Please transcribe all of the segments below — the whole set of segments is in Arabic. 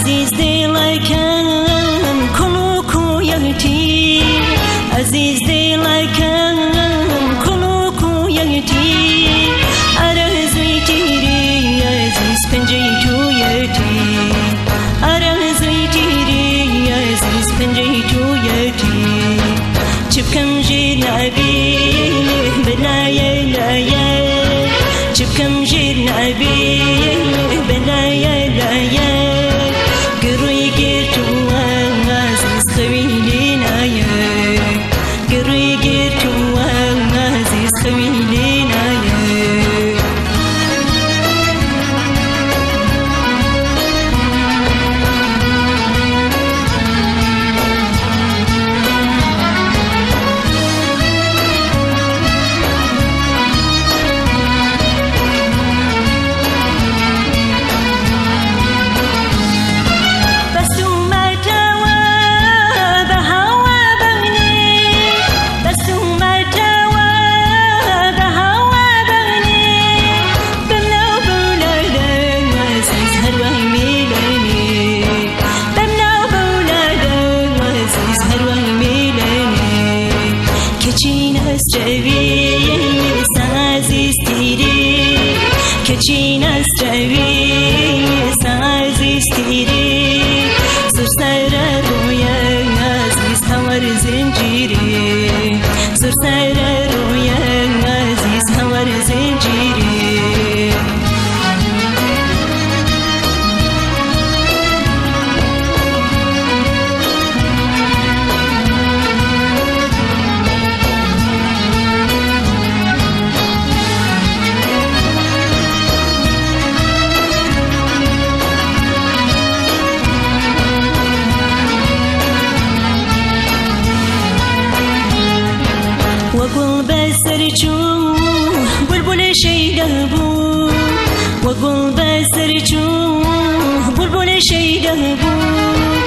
عزیز دڵەکەم کوڵک و یەتی عزیز دڵەکەم کوڵک و یەتی ئەرەزوی تیری عزیز پنجەی تو یەتی ئەرەزوی تیری عزیز پنجەی تو یەتی چ بکەم ژیر نەبی بلایە لایە چ بکەم ژیر Jamie. شیده وقل بسر چو بلبل شیده بود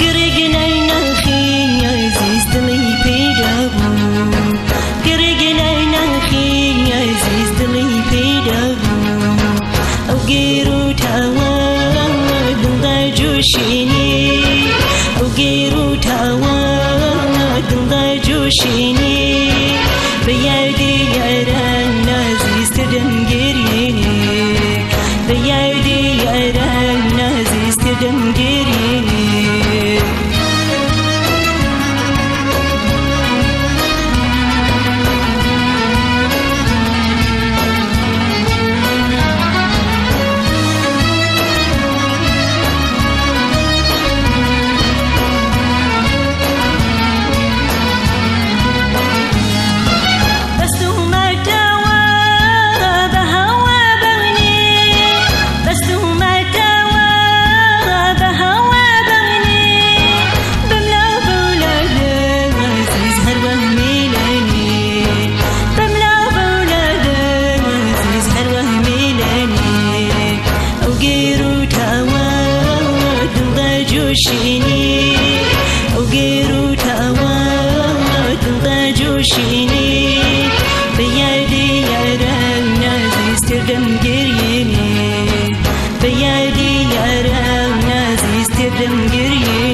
گرگ نی نخی عزیز دلی پیدا بود گرگ نی نخی عزیز دلی پیدا بود أو گیرو تاوا دنگا جوشینی أو گیرو تاوا دنگا جوشینی جوشيني. وغيرو تاوا تنقى جوشيني. بيادي يا رانا زيستردم قريني. بيادي يا رانا زيستردم قريني.